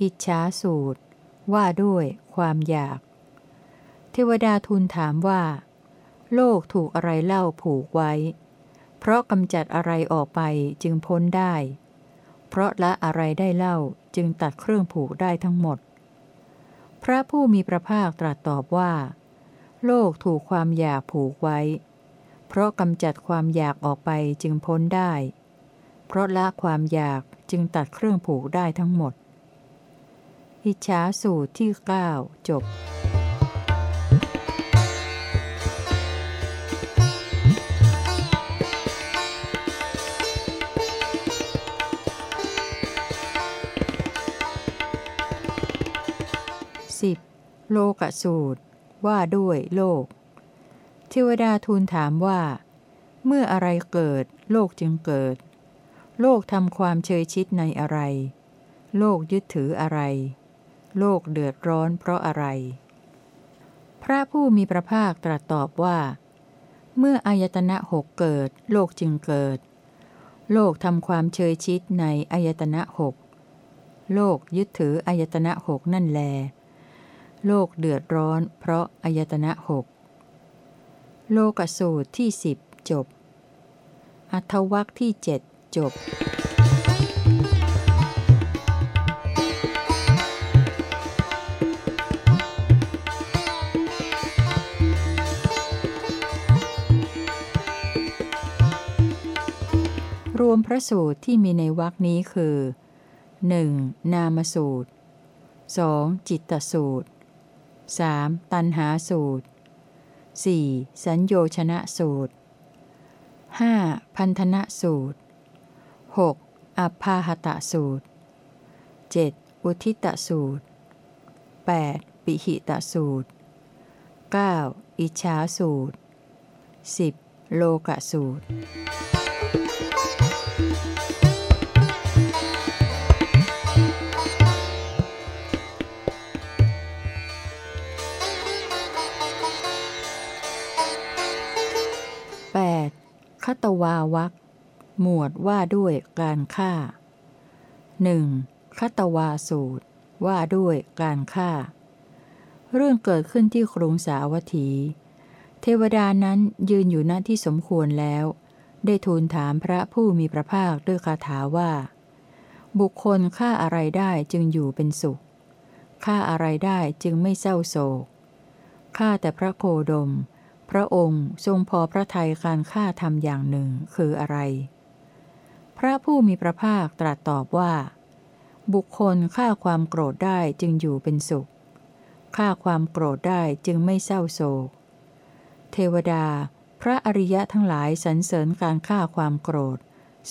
อิจฉาสูตร ว่าด้วยความอยาก เทวดาทูลถามว่า โลกถูกอะไรเล่าผูกไว้ เพราะกำจัดอะไรออกไปจึงพ้นได้ เพราะละอะไรได้เล่าจึงตัดเครื่องผูกได้ทั้งหมด พระผู้มีพระภาคตรัสตอบว่า โลกถูกความอยากผูกไว้ เพราะกำจัดความอยากออกไปจึงพ้นได้ เพราะละความอยากจึงตัดเครื่องผูกได้ทั้งหมด อิจฉาสูตรที่ 9 จบ 10. โลกสูตร ว่าด้วยโลก เทวดาทูลถามว่า เมื่ออะไรเกิด โลกจึงเกิด โลกทำความเชยชิดในอะไร โลกยึดถืออะไร โลกเดือดร้อนเพราะอะไร พระผู้มีพระภาคตรัสตอบว่า เมื่ออายตนะหกเกิด โลกจึงเกิด โลกทำความเชยชิดในอายตนะหกโลกยึดถืออายตนะหกนั่นแล โลกเดือดร้อนเพราะอายตนะหกโลกสูตรที่สิบจบ อัทวักที่เจ็ดจบ รวมพระสูตรที่มีในวรคนี้คือ 1. นามสูตร 2. จิตตสูตร 3. ตันหาสูตร 4. สัญโยชนะสูตร 5. พันธนะสูตร 6. อัพพาหตะสูตร 7. อุทิตสูตร 8. ปิหิตสูตร 9. อิชาสูตร 10. โลกสูตร คตวาวักหมวดว่าด้วยการฆ่าหนึ่งคตวาสูตร ว่าด้วยการฆ่า เรื่องเกิดขึ้นที่กรุงสาวัตถี เทวดานั้นยืนอยู่ณที่สมควรแล้ว ได้ทูลถามพระผู้มีพระภาคด้วยคาถาว่า บุคคลฆ่าอะไรได้จึงอยู่เป็นสุขฆ่าอะไรได้จึงไม่เศร้าโศกฆ่าแต่พระโคดม พระองค์ทรงพอพระทัยการฆ่าทำอย่างหนึ่งคืออะไร พระผู้มีพระภาคตรัสตอบว่า บุคคลฆ่าความโกรธได้จึงอยู่เป็นสุขฆ่าความโกรธได้จึงไม่เศร้าโศก เทวดา พระอริยะทั้งหลายสรรเสริญการฆ่าความโกรธ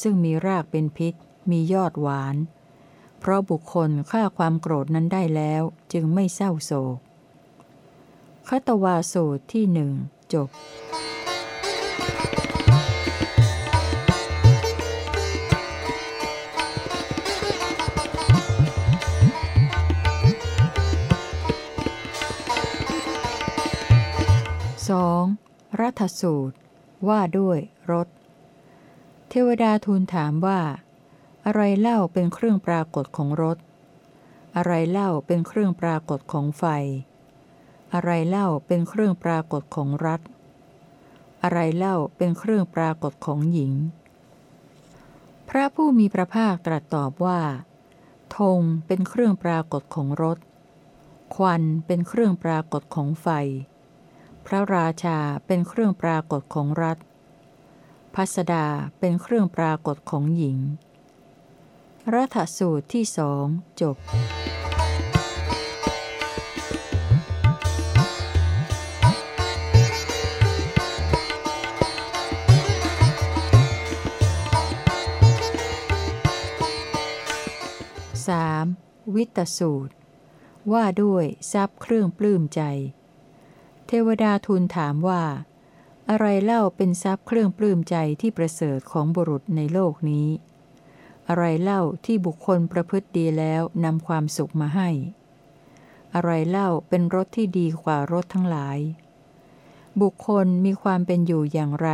ซึ่งมีรากเป็นพิษ มียอดหวาน เพราะบุคคลฆ่าความโกรธนั้นได้แล้วจึงไม่เศร้าโศกคตวาสูตรที่หนึ่ง จบ 2. รัฐสูตร ว่าด้วยรถ เทวดาทูลถามว่า อะไรเล่าเป็นเครื่องปรากฏของรถ อะไรเล่าเป็นเครื่องปรากฏของไฟ อะไรเล่าเป็นเครื่องปรากฏของรัฐ อะไรเล่าเป็นเครื่องปรากฏของหญิง พระผู้มีพระภาคตรัสตอบว่าธงเป็นเครื่องปรากฏของรถ ควันเป็นเครื่องปรากฏของไฟ พระราชาเป็นเครื่องปรากฏของรัฐ พัสดาเป็นเครื่องปรากฏของหญิงรัฐสูตรที่สองจบ วิตสูตร ว่าด้วยทรัพย์เครื่องปลื้มใจ เทวดาทูลถามว่า อะไรเล่าเป็นทรัพย์เครื่องปลื้มใจที่ประเสริฐของบุรุษในโลกนี้ อะไรเล่าที่บุคคลประพฤติดีแล้วนำความสุขมาให้ อะไรเล่าเป็นรถที่ดีกว่ารถทั้งหลาย บุคคลมีความเป็นอยู่อย่างไร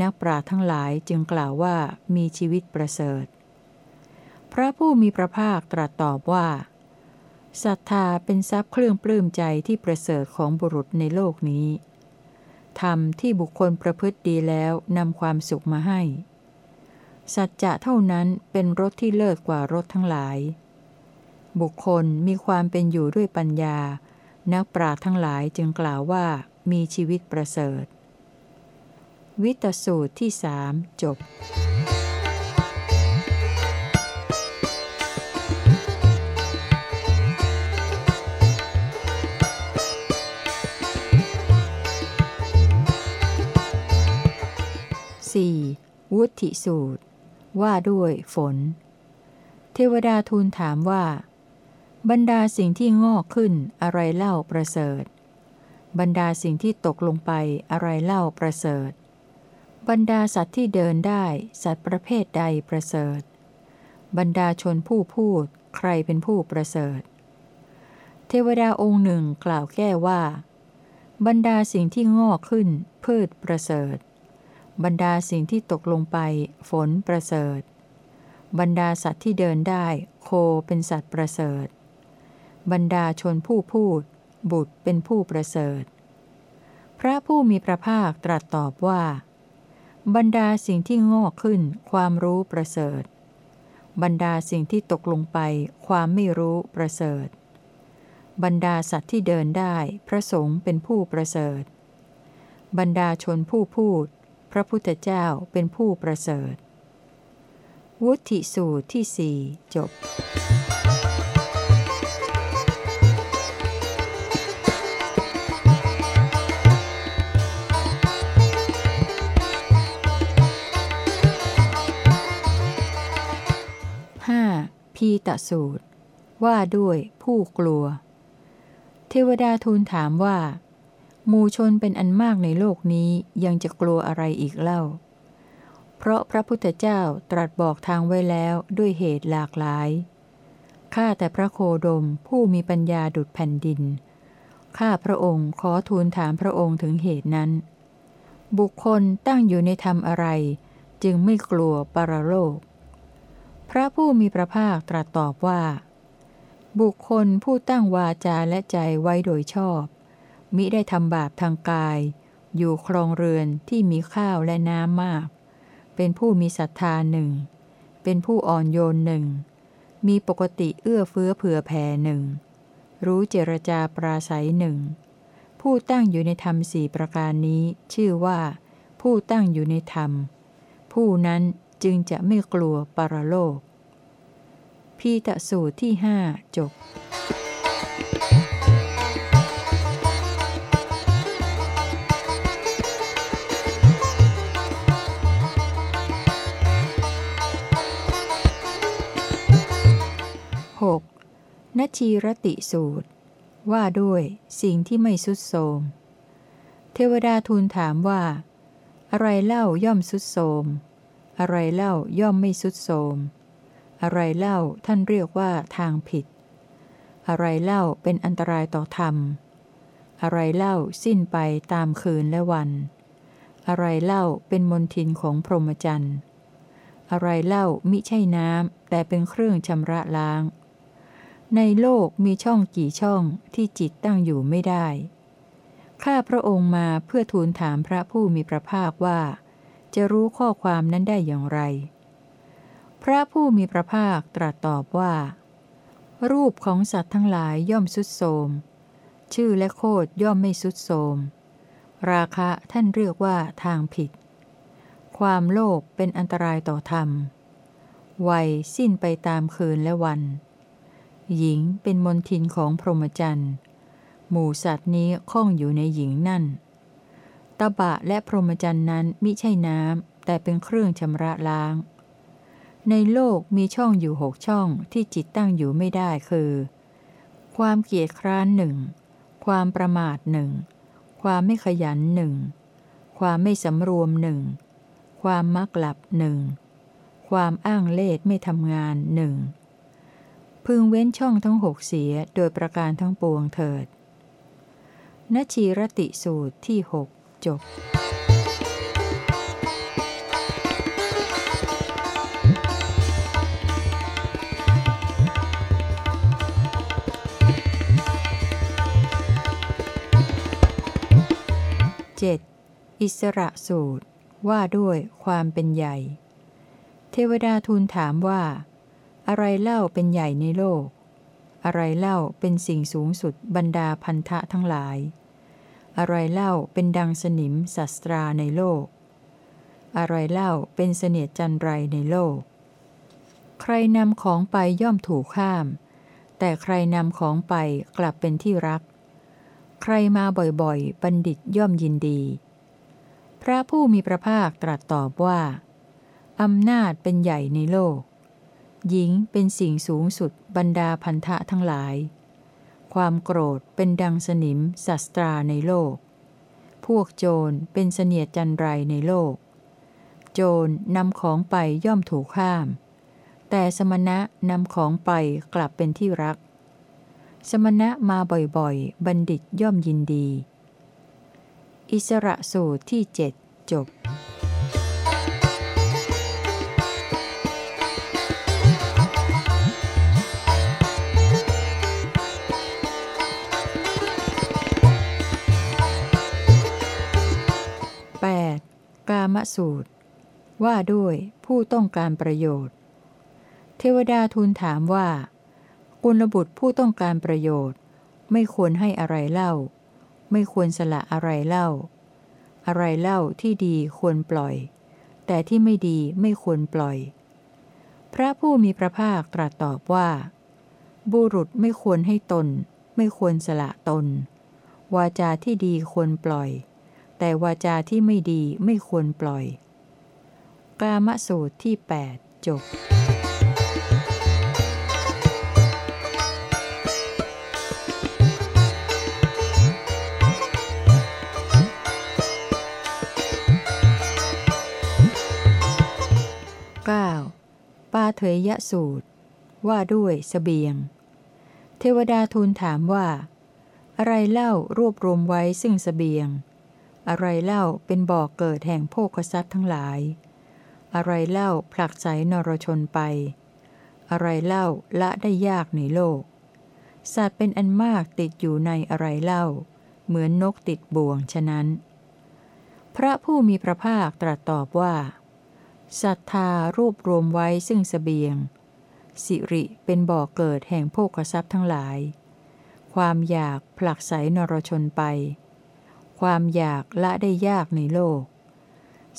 นักปราชญ์ทั้งหลายจึงกล่าวว่ามีชีวิตประเสริฐ พระผู้มีพระภาคตรัสตอบว่าศรัทธาเป็นทรัพย์เครื่องปลื้มใจที่ประเสริฐของบุรุษในโลกนี้ ธรรมที่บุคคลประพฤติดีแล้วนำความสุขมาให้ สัจจะเท่านั้นเป็นรถที่เลิศกว่ารถทั้งหลาย บุคคลมีความเป็นอยู่ด้วยปัญญา นักปราชญ์ทั้งหลายจึงกล่าวว่ามีชีวิตประเสริฐ วิตสูตรที่สามจบ 4. วุธิสูตร ว่าด้วยฝน เทวดาทูลถามว่า บรรดาสิ่งที่งอกขึ้นอะไรเล่าประเสริฐ บรรดาสิ่งที่ตกลงไปอะไรเล่าประเสริฐ บรรดาสัตว์ที่เดินได้สัตว์ประเภทใดประเสริฐ บรรดาชนผู้พูดใครเป็นผู้ประเสริฐ เทวดาองค์หนึ่งกล่าวแก้ว่า บรรดาสิ่งที่งอกขึ้นพืชประเสริฐ บรรดาสิ่งที่ตกลงไป ฝนประเสริฐ บรรดาสัตว์ที่เดินได้ โคเป็นสัตว์ประเสริฐ บรรดาชนผู้พูด บุตรเป็นผู้ประเสริฐ พระผู้มีพระภาคตรัสตอบว่า บรรดาสิ่งที่งอกขึ้น ความรู้ประเสริฐ บรรดาสิ่งที่ตกลงไป ความไม่รู้ประเสริฐ บรรดาสัตว์ที่เดินได้ พระสงฆ์เป็นผู้ประเสริฐ บรรดาชนผู้พูด พระพุทธเจ้าเป็นผู้ประเสริฐ วุธิสูตรที่สี่จบห้าพีตสูตร ว่าด้วยผู้กลัว เทวดาทูลถามว่า มูชนเป็นอันมากในโลกนี้ยังจะกลัวอะไรอีกเล่า เพราะพระพุทธเจ้าตรัสบอกทางไว้แล้วด้วยเหตุหลากหลาย ข้าแต่พระโคดมผู้มีปัญญาดุดแผ่นดิน ข้าพระองค์ขอทูลถามพระองค์ถึงเหตุนั้น บุคคลตั้งอยู่ในธรรมอะไร จึงไม่กลัวปรโลก พระผู้มีพระภาคตรัสตอบว่า บุคคลผู้ตั้งวาจาและใจไว้โดยชอบ มิได้ทำบาปทางกาย อยู่ครองเรือนที่มีข้าวและน้ำมาก เป็นผู้มีศรัทธาหนึ่ง เป็นผู้อ่อนโยนหนึ่ง มีปกติเอื้อเฟื้อเผื่อแผ่หนึ่ง รู้เจรจาปราศัยหนึ่ง ผู้ตั้งอยู่ในธรรมสี่ประการนี้ ชื่อว่า ผู้ตั้งอยู่ในธรรม ผู้นั้นจึงจะไม่กลัวปรโลกพีตสูตรที่ห้าจบ นชีรติสูตร ว่าด้วยสิ่งที่ไม่สุดโทมเทวดาทูลถามว่า อะไรเล่าย่อมสุดโทมอะไรเล่าย่อมไม่สุดโทมอะไรเล่าท่านเรียกว่าทางผิด อะไรเล่าเป็นอันตรายต่อธรรม อะไรเล่าสิ้นไปตามคืนและวัน อะไรเล่าเป็นมนทินของพรหมจรรย์ อะไรเล่ามิใช่น้ำแต่เป็นเครื่องชำระล้าง ในโลกมีช่องกี่ช่องที่จิตตั้งอยู่ไม่ได้ ข้าพระองค์มาเพื่อทูลถามพระผู้มีพระภาคว่า จะรู้ข้อความนั้นได้อย่างไร พระผู้มีพระภาคตรัสตอบว่า รูปของสัตว์ทั้งหลายย่อมสุดโทมชื่อและโคดย่อมไม่สุดโทมราคะท่านเรียกว่าทางผิด ความโลภเป็นอันตรายต่อธรรม วัยสิ้นไปตามคืนและวัน หญิงเป็นมนทินของพรหมจรรย์ หมู่สัตว์นี้คล้องอยู่ในหญิงนั่น ตบะและพรหมจรรย์นั้นมิใช่น้ำแต่เป็นเครื่องชำระล้าง ในโลกมีช่องอยู่หกช่องที่จิตตั้งอยู่ไม่ได้คือ ความเกียจคร้านหนึ่ง ความประมาทหนึ่ง ความไม่ขยันหนึ่ง ความไม่สำรวมหนึ่ง ความมักหลับหนึ่ง ความอ้างเล่ไม่ทำงานหนึ่ง พึงเว้นช่องทั้งหกเสียโดยประการทั้งปวงเถิดนชีรติสูตรที่หกจบเจ็ดอิสระสูตรว่าด้วยความเป็นใหญ่ เทวดาทูลถามว่า อะไรเล่าเป็นใหญ่ในโลก อะไรเล่าเป็นสิ่งสูงสุดบรรดาพันธะทั้งหลาย อะไรเล่าเป็นดังสนิมสัสตราในโลก อะไรเล่าเป็นเสนียดจันไรในโลก ใครนำของไปย่อมถูกข้าม แต่ใครนำของไปกลับเป็นที่รัก ใครมาบ่อยๆ บัณฑิตย่อมยินดี พระผู้มีพระภาคตรัสตอบว่าอำนาจเป็นใหญ่ในโลก หญิงเป็นสิ่งสูงสุดบรรดาพันธะทั้งหลาย ความโกรธเป็นดังสนิมสัสตราในโลก พวกโจรเป็นเสนียจันไรในโลก โจรนำของไปย่อมถูกข้าม แต่สมณะนำของไปกลับเป็นที่รัก สมณะมาบ่อยๆ บัณฑิตย่อมยินดี อิสระสูตรที่เจ็ดจบ กามสูตร ว่าด้วยผู้ต้องการประโยชน์ เทวดาทูลถามว่ากุลบุตรผู้ต้องการประโยชน์ ไม่ควรให้อะไรเล่า ไม่ควรสละอะไรเล่า อะไรเล่าที่ดีควรปล่อย แต่ที่ไม่ดีไม่ควรปล่อย พระผู้มีพระภาคตรัสตอบว่า บุรุษไม่ควรให้ตน ไม่ควรสละตน วาจาที่ดีควรปล่อย แต่วาจาที่ไม่ดีไม่ควรปล่อย กามสูตรที่ 8 จบ 9. ปาเถยยสูตร ว่าด้วยสเสบียง เทวดาทูลถามว่า อะไรเล่ารวบรวมไว้ซึ่งสเสบียง อะไรเล่าเป็นบ่อกเกิดแห่งโภคทรัพย์ทั้งหลาย อะไรเล่าผลักไสนรชนไป อะไรเล่าละได้ยากในโลก สัตว์เป็นอันมากติดอยู่ในอะไรเล่า เหมือนนกติดบ่วงฉะนั้น พระผู้มีพระภาคตรัสตอบว่าศรัทธารวบรวมไว้ซึ่งสเสบียง สิริเป็นบ่อกเกิดแห่งโภคทรัพย์ทั้งหลาย ความอยากผลักไสนรชนไป ความอยากละได้ยากในโลก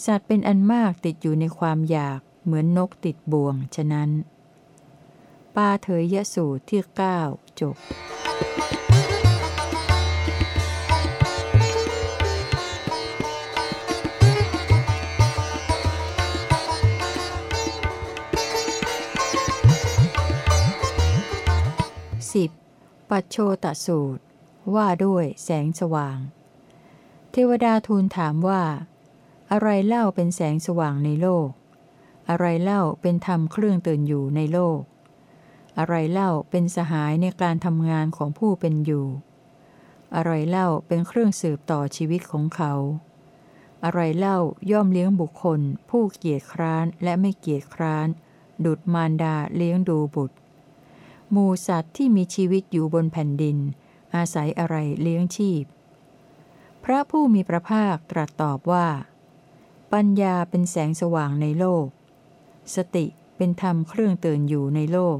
สัตว์เป็นอันมากติดอยู่ในความอยากเหมือนนกติดบ่วงฉะนั้น ปาเถยยสูตรที่ 9 จบ 10. ปัจโชตสูตร ว่าด้วยแสงสว่าง เทวดาทูลถามว่า อะไรเล่าเป็นแสงสว่างในโลก อะไรเล่าเป็นธรรมเครื่องตื่นอยู่ในโลก อะไรเล่าเป็นสหายในการทำงานของผู้เป็นอยู่ อะไรเล่าเป็นเครื่องสืบต่อชีวิตของเขา อะไรเล่าย่อมเลี้ยงบุคคล ผู้เกียจคร้านและไม่เกียจคร้าน ดุดมารดาเลี้ยงดูบุตรหมูสัตว์ที่มีชีวิตอยู่บนแผ่นดิน อาศัยอะไรเลี้ยงชีพพ ระผู้มีพระภาคตรัสตอบว่า ปัญญาเป็นแสงสว่างในโลก สติเป็นธรรมเครื่องเตือนอยู่ในโลก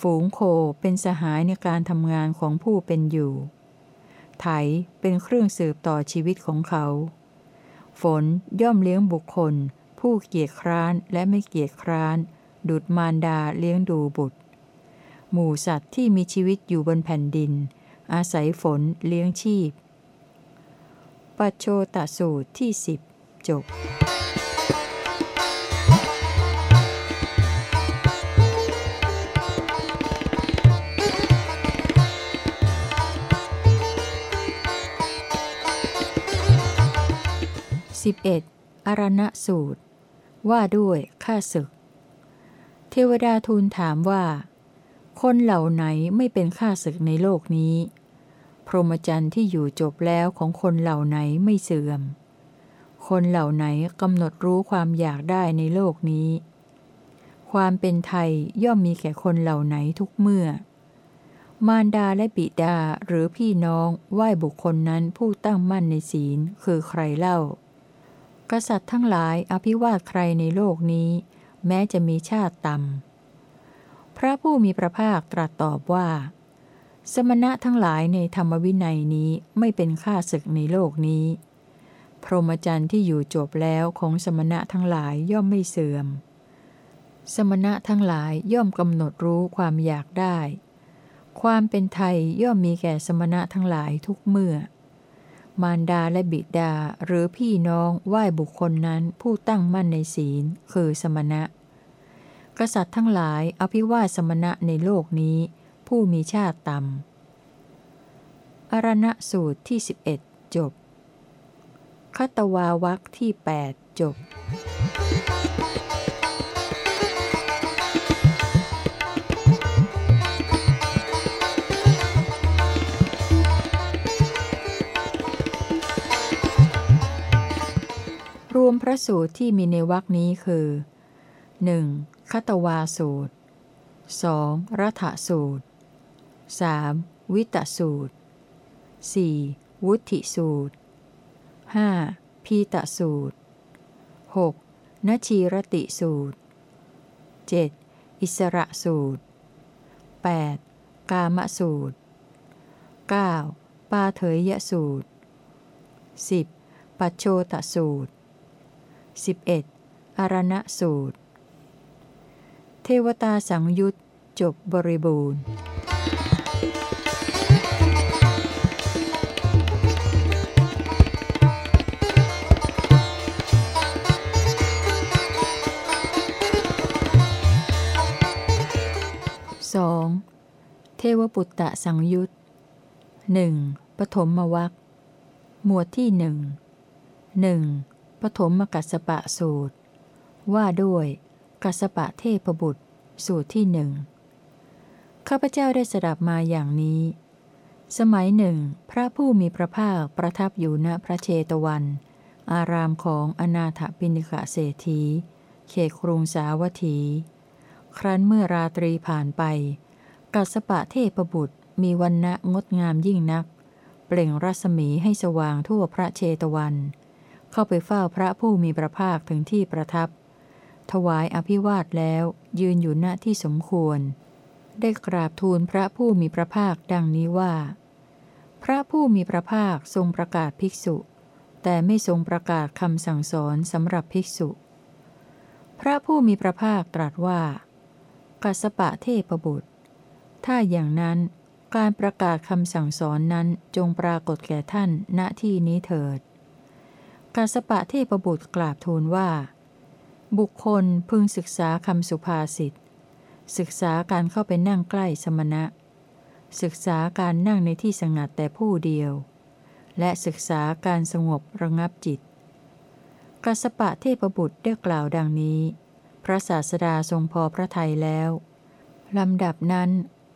ฝูงโคเป็นสหายในการทำงานของผู้เป็นอยู่ ไถเป็นเครื่องสืบต่อชีวิตของเขา ฝนย่อมเลี้ยงบุคคล ผู้เกียจคร้านและไม่เกียจคร้าน ดุดมารดาเลี้ยงดูบุตร หมู่สัตว์ที่มีชีวิตอยู่บนแผ่นดิน อาศัยฝนเลี้ยงชีพ ปัจโชตสูตรที่สิบจบ 11. อรณสูตร ว่าด้วยข้าศึก เทวดาทูลถามว่า คนเหล่าไหนไม่เป็นข้าศึกในโลกนี้ พรหมจรรย์ที่อยู่จบแล้วของคนเหล่าไหนไม่เสื่อม คนเหล่าไหนกำหนดรู้ความอยากได้ในโลกนี้ ความเป็นไทยย่อมมีแก่คนเหล่าไหนทุกเมื่อ มารดาและบิดาหรือพี่น้องไหว้บุคคลนั้นผู้ตั้งมั่นในศีลคือใครเล่า กษัตริย์ทั้งหลายอภิวาทใครในโลกนี้ แม้จะมีชาติต่ำพระผู้มีพระภาคตรัสตอบว่า สมณะทั้งหลายในธรรมวินัยนี้ไม่เป็นข้าศึกในโลกนี้ พรหมจรรย์ที่อยู่จบแล้วของสมณะทั้งหลายย่อมไม่เสื่อม สมณะทั้งหลายย่อมกำหนดรู้ความอยากได้ ความเป็นไทยย่อมมีแก่สมณะทั้งหลายทุกเมื่อ มารดาและบิดาหรือพี่น้องไหว้บุคคลนั้นผู้ตั้งมั่นในศีลคือสมณะ กษัตริย์ทั้งหลายอภิวาสมณะในโลกนี้ ผู้มีชาติต่ำ อรณะสูตรที่ 11 จบ คตวาวักที่ 8 จบรวมพระสูตรที่มีในวรคนี้คือ 1. คัตวาสูตร 2. รัฐสูตร 3. วิตสูตร 4. วุธิสูตร 5. พีตสูตร 6. นชีรติสูตร 7. อิสระสูตร 8. กามสูตร 9. ปาเถยสูตร 10. ปัจโชตสูตร 11. อารณะสูตร เทวตาสังยุตจบบริบูรณ์ วปุตตะสังยุตหนึ่งปฐมวัคหมวดที่หนึ่งหนึ่งปฐมกัสปะสูตร ว่าด้วยกัสปะเทพบุตร สูตรที่หนึ่งข้าพเจ้าได้สดับมาอย่างนี้ สมัยหนึ่ง พระผู้มีพระภาคประทับอยู่ณพระเชตวัน อารามของอนาถปิณิกะเศรษฐีเขตกรุงสาวัตถี ครั้นเมื่อราตรีผ่านไป กัสปะเทพบุตรมีวันณะงดงามยิ่งนัก เปล่งรัศมีให้สว่างทั่วพระเชตวัน เข้าไปเฝ้าพระผู้มีพระภาคถึงที่ประทับ ถวายอภิวาทแล้วยืนอยู่ณที่สมควร ได้กราบทูลพระผู้มีพระภาคดังนี้ว่า พระผู้มีพระภาคทรงประกาศภิกษุ แต่ไม่ทรงประกาศคำสั่งสอนสำหรับภิกษุ พระผู้มีพระภาคตรัสว่า กัสปะเทพบุตร ถ้าอย่างนั้นการประกาศคำสั่งสอนนั้นจงปรากฏแก่ท่านณที่นี้เถิด กาสปะเทพบุตรกราบทูลว่า บุคคลพึงศึกษาคำสุภาษิต ศึกษาการเข้าไปนั่งใกล้สมณะ ศึกษาการนั่งในที่สงัดแต่ผู้เดียว และศึกษาการสงบระงับจิตกาสปะเทพบุตรได้กล่าวดังนี้ พระศาสดาทรงพอพระทัยแล้วลำดับนั้น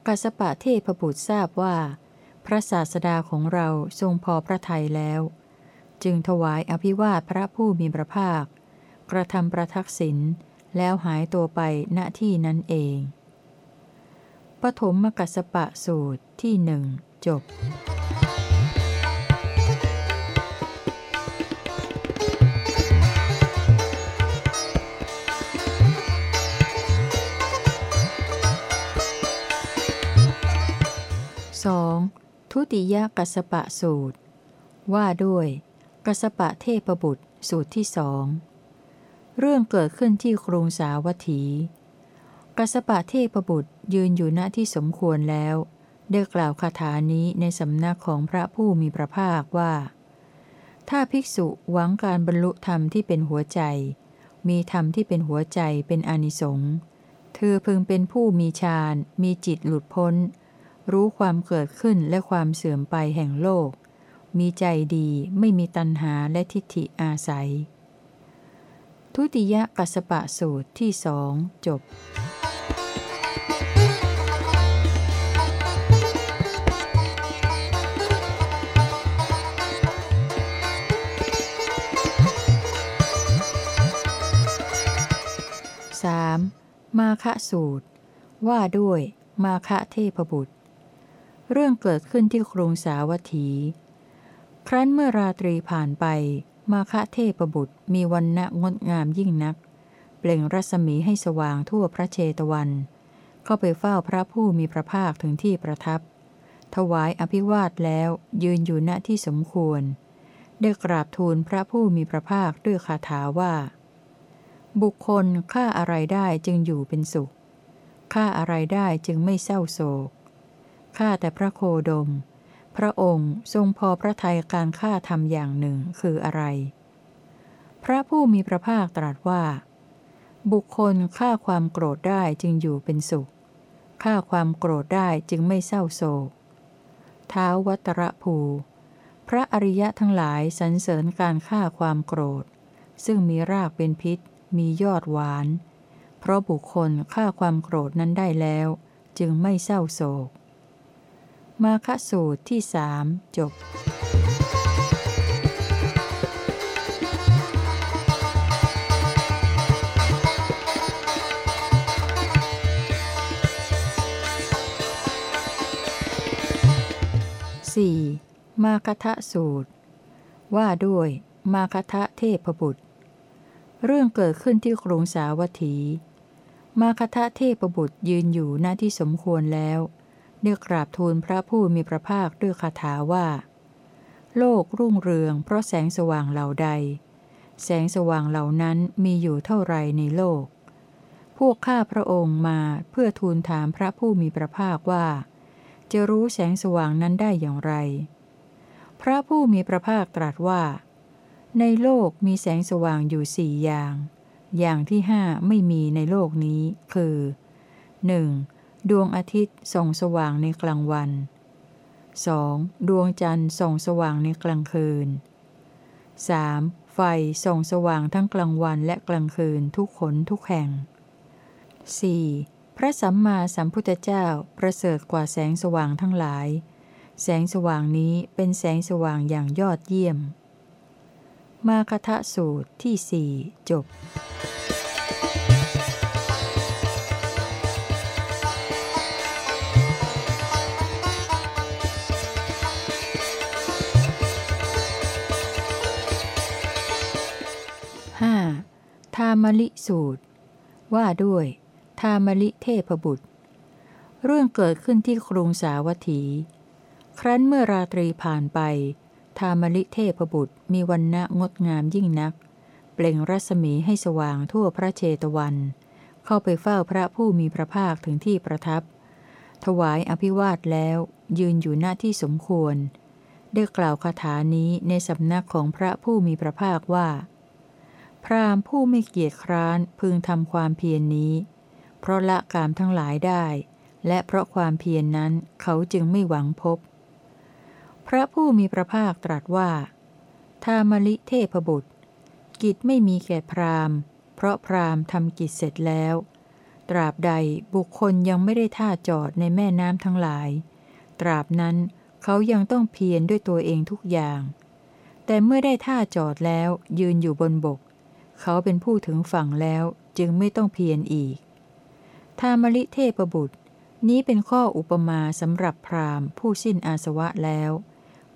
กัสปะเทพบุตรทราบว่า พระศาสดาของเราทรงพอพระทัยแล้ว จึงถวายอภิวาทพระผู้มีพระภาค กระทำประทักษิณแล้วหายตัวไปณที่นั้นเอง ปฐมมกัสปะสูตรที่หนึ่งจบ สองทุติยกัสปะสูตร ว่าด้วย กัสปะเทพบุตรสูตรที่สองเรื่องเกิดขึ้นที่กรุงสาวัตถี กัสปะเทพบุตรยืนอยู่ณที่สมควรแล้ว ได้กล่าวคาถานี้ในสำนักของพระผู้มีพระภาคว่า ถ้าภิกษุหวังการบรรลุธรรมที่เป็นหัวใจ มีธรรมที่เป็นหัวใจเป็นอนิสงส์เธอพึงเป็นผู้มีฌานมีจิตหลุดพ้น รู้ความเกิดขึ้นและความเสื่อมไปแห่งโลก มีใจดีไม่มีตัณหาและทิฏฐิอาศัย ทุติยกัสปะสูตรที่สองจบสามมาคะสูตร ว่าด้วยมาคะเทพบุตร เรื่องเกิดขึ้นที่กรุงสาวัตถี ครั้นเมื่อราตรีผ่านไป มาคะเทพบุตรมีวันณะงดงามยิ่งนัก เปล่งรัศมีให้สว่างทั่วพระเชตวัน เข้าไปเฝ้าพระผู้มีพระภาคถึงที่ประทับ ถวายอภิวาทแล้วยืนอยู่ณที่สมควร ได้กราบทูลพระผู้มีพระภาคด้วยคาถาว่า บุคคลฆ่าอะไรได้จึงอยู่เป็นสุขฆ่าอะไรได้จึงไม่เศร้าโศก ข้าแต่พระโคดม พระองค์ทรงพอพระทัยการฆ่าทำอย่างหนึ่งคืออะไร พระผู้มีพระภาคตรัสว่า บุคคลฆ่าความโกรธได้จึงอยู่เป็นสุขฆ่าความโกรธได้จึงไม่เศร้าโศก ท้าววัตรภู พระอริยะทั้งหลายสรรเสริญการฆ่าความโกรธ ซึ่งมีรากเป็นพิษ มียอดหวาน เพราะบุคคลฆ่าความโกรธนั้นได้แล้ว จึงไม่เศร้าโศก มาคสูตรที่สามจบ 4. มาคทะสูตร ว่าด้วยมาคทะเทพบุตร เรื่องเกิดขึ้นที่กรุงสาวัตถี มาคทะเทพบุตรยืนอยู่หน้าที่สมควรแล้ว เรียกราบทูลพระผู้มีพระภาคด้วยคาถาว่า โลกรุ่งเรืองเพราะแสงสว่างเหล่าใด แสงสว่างเหล่านั้นมีอยู่เท่าไรในโลก พวกข้าพระองค์มาเพื่อทูลถามพระผู้มีพระภาคว่า จะรู้แสงสว่างนั้นได้อย่างไร พระผู้มีพระภาคตรัสว่า ในโลกมีแสงสว่างอยู่สี่อย่าง อย่างที่ห้าไม่มีในโลกนี้ คือ 1. ดวงอาทิตย์ส่องสว่างในกลางวัน 2. ดวงจันทร์ส่องสว่างในกลางคืน 3. ไฟส่องสว่างทั้งกลางวันและกลางคืนทุกขนทุกแห่ง 4. พระสัมมาสัมพุทธเจ้าประเสริฐกว่าแสงสว่างทั้งหลาย แสงสว่างนี้เป็นแสงสว่างอย่างยอดเยี่ยม มาคทะสูตรที่สี่จบามลิสูตร ว่าด้วย ทามลิเทพบุตร เรื่องเกิดขึ้นที่กรุงสาวัตถี ครั้นเมื่อราตรีผ่านไป ทามลิเทพบุตรมีวันณะงดงามยิ่งนัก เปล่งรัศมีให้สว่างทั่วพระเชตวัน เข้าไปเฝ้าพระผู้มีพระภาคถึงที่ประทับ ถวายอภิวาทแล้วยืนอยู่หน้าที่สมควร ได้กล่าวคาถานี้ในสำนักของพระผู้มีพระภาคว่า พราหมณ์ผู้ไม่เกียจคร้านพึงทำความเพียรนนี้ เพราะละกามทั้งหลายได้ และเพราะความเพียรนนั้นเขาจึงไม่หวังพบ พระผู้มีพระภาคตรัสว่าทามลิเทพบุตร กิจไม่มีแก่พราหมณ์ เพราะพราหมณ์ทำกิจเสร็จแล้ว ตราบใดบุคคลยังไม่ได้ท่าจอดในแม่น้ำทั้งหลาย ตราบนั้นเขายังต้องเพียรด้วยตัวเองทุกอย่าง แต่เมื่อได้ท่าจอดแล้วยืนอยู่บนบก เขาเป็นผู้ถึงฝั่งแล้วจึงไม่ต้องเพียรอีกทามลิเทพบุตร นี้เป็นข้ออุปมาสำหรับพราหมณ์ ผู้สิ้นอาสวะแล้ว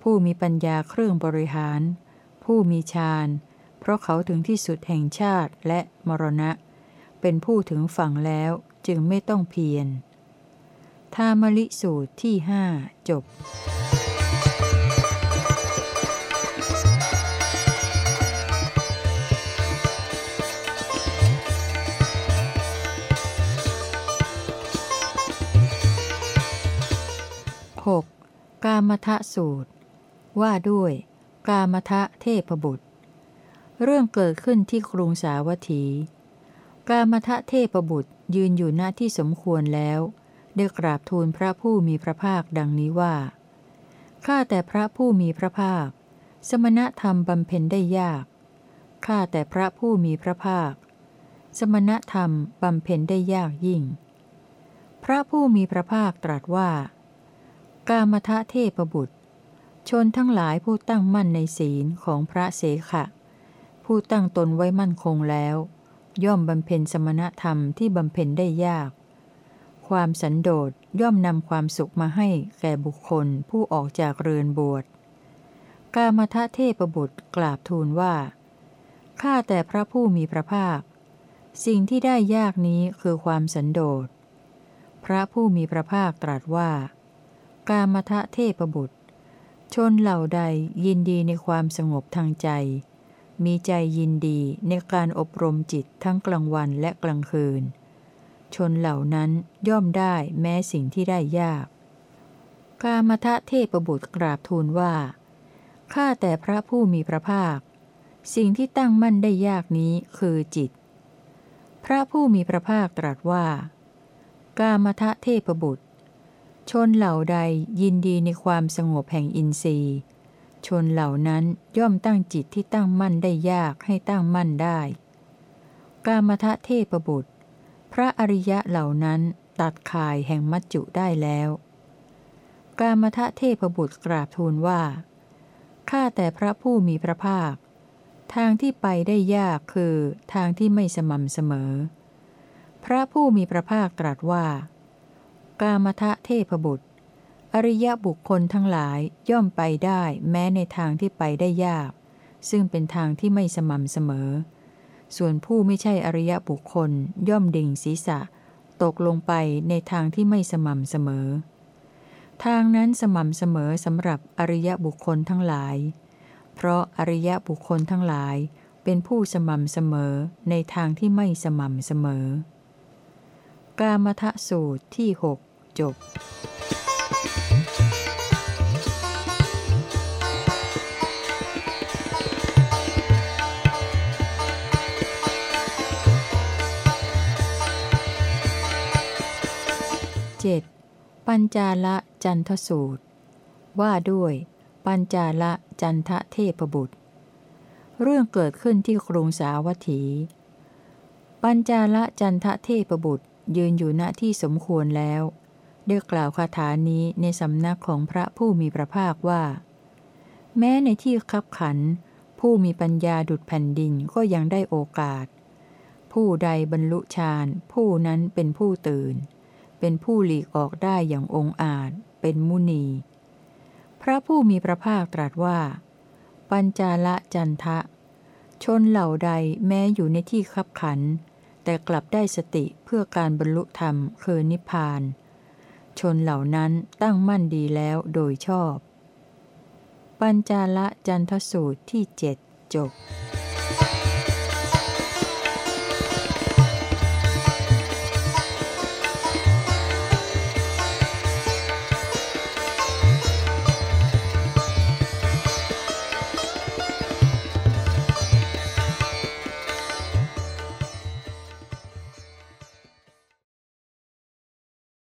ผู้มีปัญญาเครื่องบริหาร ผู้มีฌานเพราะเขาถึงที่สุดแห่งชาติและมรณะ เป็นผู้ถึงฝั่งแล้วจึงไม่ต้องเพียรทามลิสูตรที่หจบ 6. กามทะสูตร ว่าด้วย กามทะเทพบุตร เรื่องเกิดขึ้นที่กรุงสาวัตถี กามทะเทพบุตรยืนอยู่หน้าที่สมควรแล้วได้กราบทูลพระผู้มีพระภาคดังนี้ว่า ข้าแต่พระผู้มีพระภาค สมณธรรมบำเพ็ญได้ยาก ข้าแต่พระผู้มีพระภาค สมณธรรมบำเพ็ญได้ยากยิ่ง พระผู้มีพระภาคตรัสว่า กามทะเทพบุตร ชนทั้งหลายผู้ตั้งมั่นในศีลของพระเสขะ ผู้ตั้งตนไว้มั่นคงแล้ว ย่อมบำเพ็ญสมณธรรมที่บำเพ็ญได้ยาก ความสันโดษย่อมนำความสุขมาให้แก่บุคคลผู้ออกจากเรือนบวช กามทะเทพบุตรกราบทูลว่า ข้าแต่พระผู้มีพระภาค สิ่งที่ได้ยากนี้คือความสันโดษ พระผู้มีพระภาคตรัสว่า กามทะเทพบุตร ชนเหล่าใดยินดีในความสงบทางใจ มีใจยินดีในการอบรมจิตทั้งกลางวันและกลางคืน ชนเหล่านั้นย่อมได้แม้สิ่งที่ได้ยาก กามทะเทพบุตรกราบทูลว่า ข้าแต่พระผู้มีพระภาค สิ่งที่ตั้งมั่นได้ยากนี้คือจิต พระผู้มีพระภาคตรัสว่า กามทะเทพบุตร ชนเหล่าใดยินดีในความสงบแห่งอินทรีย์ ชนเหล่านั้นย่อมตั้งจิตที่ตั้งมั่นได้ยากให้ตั้งมั่นได้ กามทะเทพบุตร พระอริยะเหล่านั้นตัดข่ายแห่งมัจจุได้แล้ว กามทะเทพบุตรกราบทูลว่า ข้าแต่พระผู้มีพระภาค ทางที่ไปได้ยากคือทางที่ไม่สม่ำเสมอ พระผู้มีพระภาคตรัสว่า กามทะเทพบุตร อริยบุคคลทั้งหลายย่อมไปได้แม้ในทางที่ไปได้ยาก ซึ่งเป็นทางที่ไม่สม่ำเสมอ ส่วนผู้ไม่ใช่อริยบุคคลย่อมดิ่งศีรษะ ตกลงไปในทางที่ไม่สม่ำเสมอ ทางนั้นสม่ำเสมอสำหรับอริยบุคคลทั้งหลาย เพราะอริยบุคคลทั้งหลายเป็นผู้สม่ำเสมอในทางที่ไม่สม่ำเสมอ กามทะสูตรที่หก จบ 7. ปัญจาละจันทสูตร ว่าด้วย ปัญจาละจันทะเทพบุตร เรื่องเกิดขึ้นที่กรุงสาวัตถี ปัญจาละจันทะเทพบุตรยืนอยู่ณที่สมควรแล้ว ได้กล่าวคาถานี้ในสำนักของพระผู้มีพระภาคว่า แม้ในที่คับขัน ผู้มีปัญญาดุดแผ่นดินก็ยังได้โอกาส ผู้ใดบรรลุฌานผู้นั้นเป็นผู้ตื่น เป็นผู้หลีกออกได้อย่างองอาจ เป็นมุนี พระผู้มีพระภาคตรัสว่า ปัญจาละจันทะ ชนเหล่าใดแม้อยู่ในที่คับขัน แต่กลับได้สติเพื่อการบรรลุธรรมคือนิพพาน ชนเหล่านั้นตั้งมั่นดีแล้วโดยชอบ ปัญจาละจันทสูตรที่เจ็ดจบ